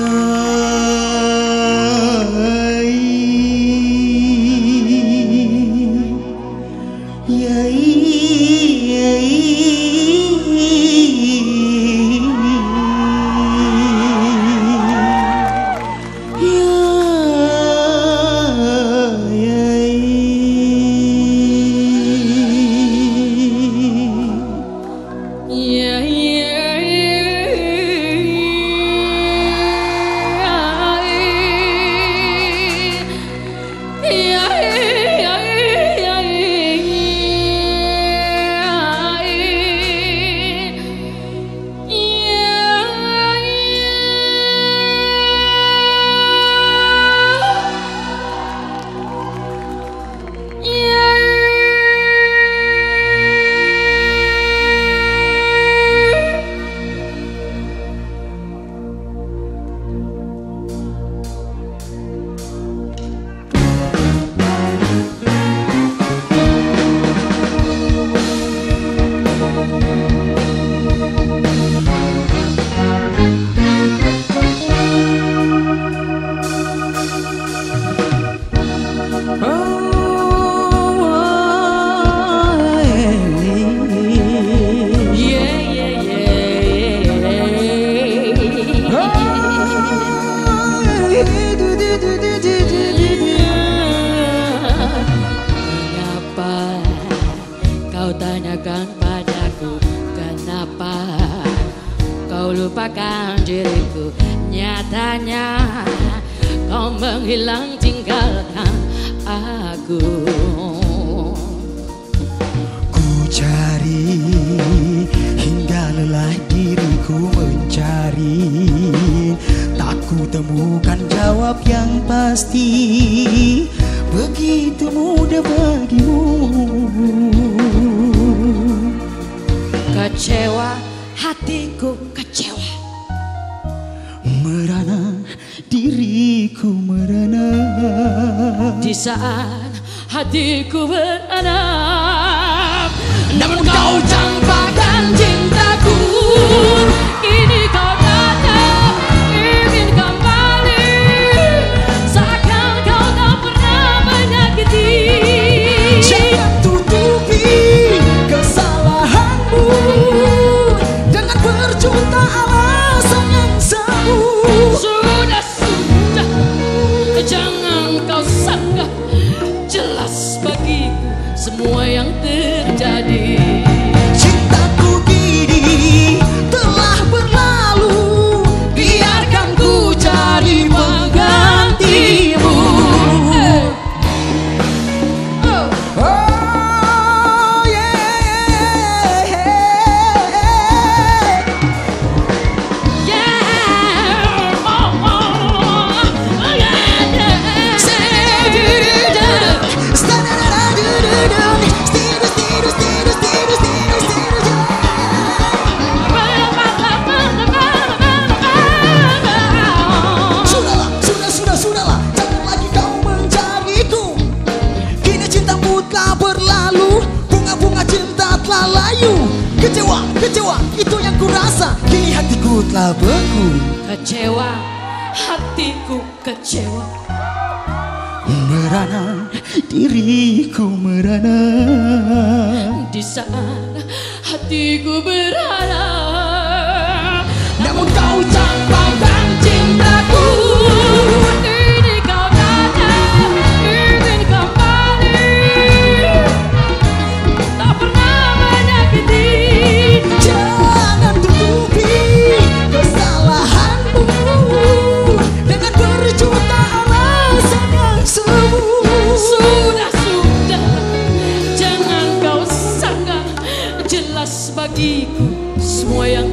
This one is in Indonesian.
love. Padaku Kenapa kau lupakan diriku? Nyatanya kau menghilang tinggalkan aku. Ku cari hingga lelah diriku mencari. Tak ku temukan jawab yang pasti. Begitu mudah bagimu. Kecewa hatiku kecewa. Merana diriku Di saat hatiku beradab Namun kau campakkan cintaku semua yang terjadi Kecewa, kecewa, itu yang ku rasa Kini hatiku telah beku. Kecewa, hatiku kecewa. Merana, diriku merana. Di saat hatiku berada bagiku semua yang